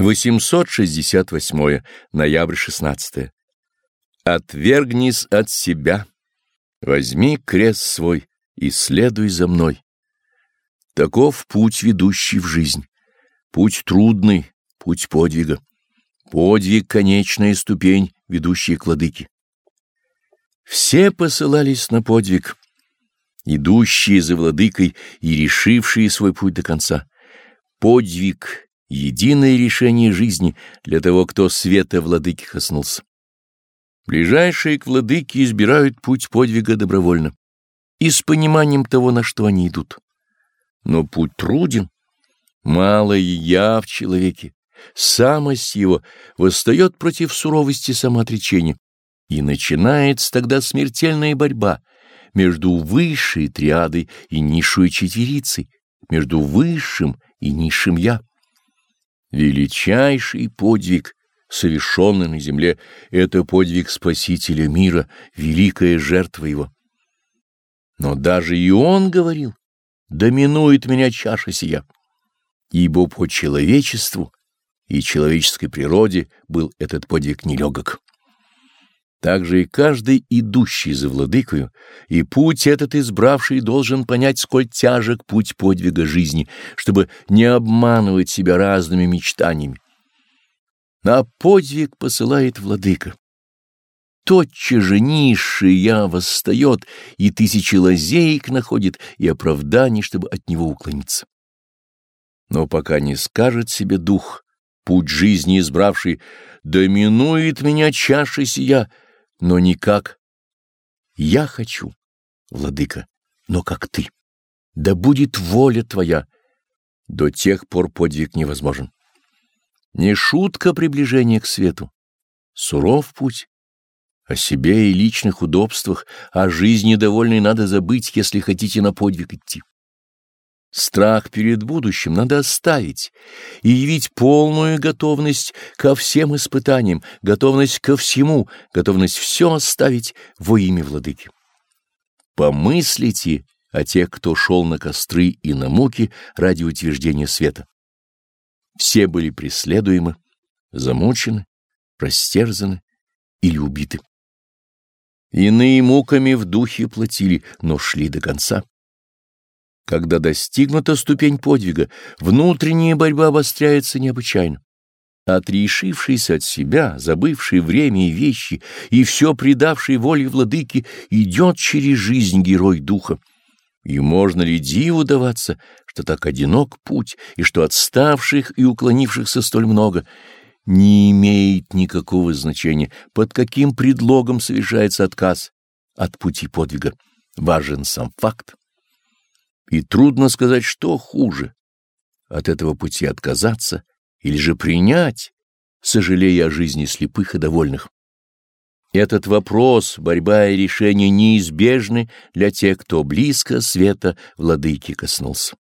868 ноябрь 16 Отвергнись от себя, возьми крест свой и следуй за мной. Таков путь, ведущий в жизнь, путь трудный, путь подвига, подвиг — конечная ступень, ведущая к владыке. Все посылались на подвиг, идущие за владыкой и решившие свой путь до конца. Подвиг — единое решение жизни для того, кто света владыки коснулся. Ближайшие к владыке избирают путь подвига добровольно и с пониманием того, на что они идут. Но путь труден, малое «я» в человеке, самость его восстает против суровости самоотречения, и начинается тогда смертельная борьба между высшей триадой и низшей четверицей, между высшим и низшим «я». Величайший подвиг, совершенный на земле, — это подвиг Спасителя мира, великая жертва его. Но даже и он говорил, доминует меня чаша сия, ибо по человечеству и человеческой природе был этот подвиг нелегок. Также и каждый идущий за владыкою, и путь этот избравший должен понять, сколь тяжек путь подвига жизни, чтобы не обманывать себя разными мечтаниями. На подвиг посылает владыка. Тотчас же низший я восстает, и тысячи лазеек находит, и оправданий, чтобы от него уклониться. Но пока не скажет себе дух, путь жизни избравший, доминует меня чаша сия, но никак я хочу, владыка, но как ты. Да будет воля твоя. До тех пор подвиг невозможен. Не шутка приближения к свету. Суров путь. О себе и личных удобствах, о жизни довольной надо забыть, если хотите на подвиг идти. Страх перед будущим надо оставить и явить полную готовность ко всем испытаниям, готовность ко всему, готовность все оставить во имя владыки. Помыслите о тех, кто шел на костры и на муки ради утверждения света. Все были преследуемы, замучены, растерзаны или убиты. Иные муками в духе платили, но шли до конца. Когда достигнута ступень подвига, внутренняя борьба обостряется необычайно. Отрешившийся от себя, забывший время и вещи, и все предавший воле владыки, идет через жизнь герой духа. И можно ли диву даваться, что так одинок путь, и что отставших и уклонившихся столь много, не имеет никакого значения, под каким предлогом совершается отказ от пути подвига. Важен сам факт. И трудно сказать, что хуже — от этого пути отказаться или же принять, сожалея о жизни слепых и довольных. Этот вопрос, борьба и решение неизбежны для тех, кто близко света владыки коснулся.